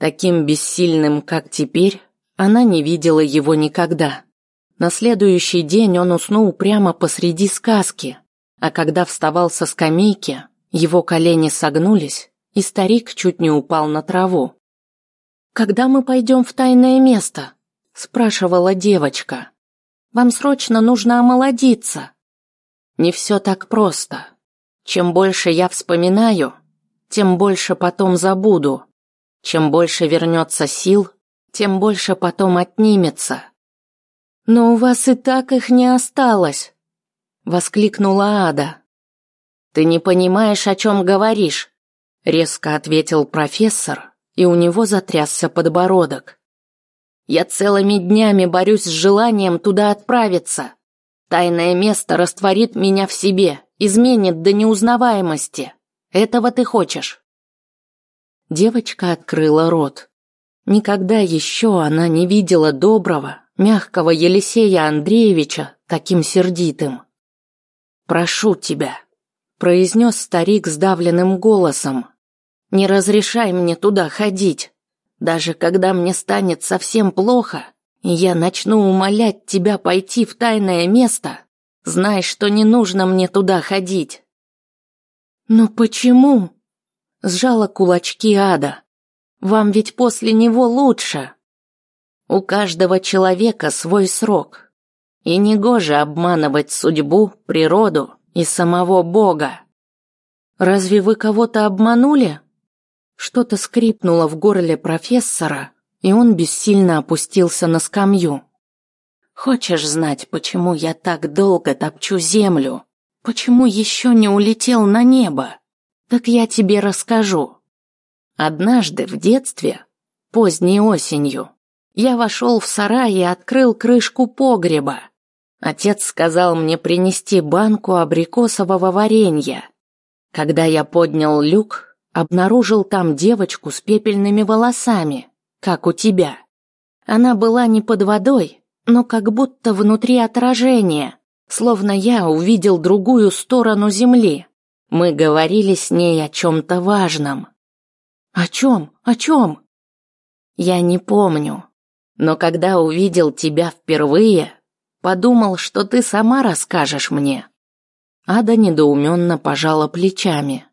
Таким бессильным, как теперь, она не видела его никогда. На следующий день он уснул прямо посреди сказки, а когда вставал со скамейки, его колени согнулись, и старик чуть не упал на траву. «Когда мы пойдем в тайное место?» – спрашивала девочка. «Вам срочно нужно омолодиться». «Не все так просто. Чем больше я вспоминаю, тем больше потом забуду. Чем больше вернется сил, тем больше потом отнимется. «Но у вас и так их не осталось!» — воскликнула Ада. «Ты не понимаешь, о чем говоришь», — резко ответил профессор, и у него затрясся подбородок. «Я целыми днями борюсь с желанием туда отправиться. Тайное место растворит меня в себе, изменит до неузнаваемости. Этого ты хочешь?» Девочка открыла рот. Никогда еще она не видела доброго, мягкого Елисея Андреевича таким сердитым. «Прошу тебя», — произнес старик сдавленным голосом, — «не разрешай мне туда ходить. Даже когда мне станет совсем плохо, и я начну умолять тебя пойти в тайное место, знай, что не нужно мне туда ходить». «Но почему?» Сжала кулачки ада. Вам ведь после него лучше. У каждого человека свой срок. И негоже обманывать судьбу, природу и самого Бога. Разве вы кого-то обманули? Что-то скрипнуло в горле профессора, и он бессильно опустился на скамью. Хочешь знать, почему я так долго топчу землю? Почему еще не улетел на небо? Так я тебе расскажу. Однажды в детстве, поздней осенью, я вошел в сарай и открыл крышку погреба. Отец сказал мне принести банку абрикосового варенья. Когда я поднял люк, обнаружил там девочку с пепельными волосами, как у тебя. Она была не под водой, но как будто внутри отражения, словно я увидел другую сторону земли. Мы говорили с ней о чем-то важном. О чем? О чем? Я не помню. Но когда увидел тебя впервые, подумал, что ты сама расскажешь мне. Ада недоуменно пожала плечами.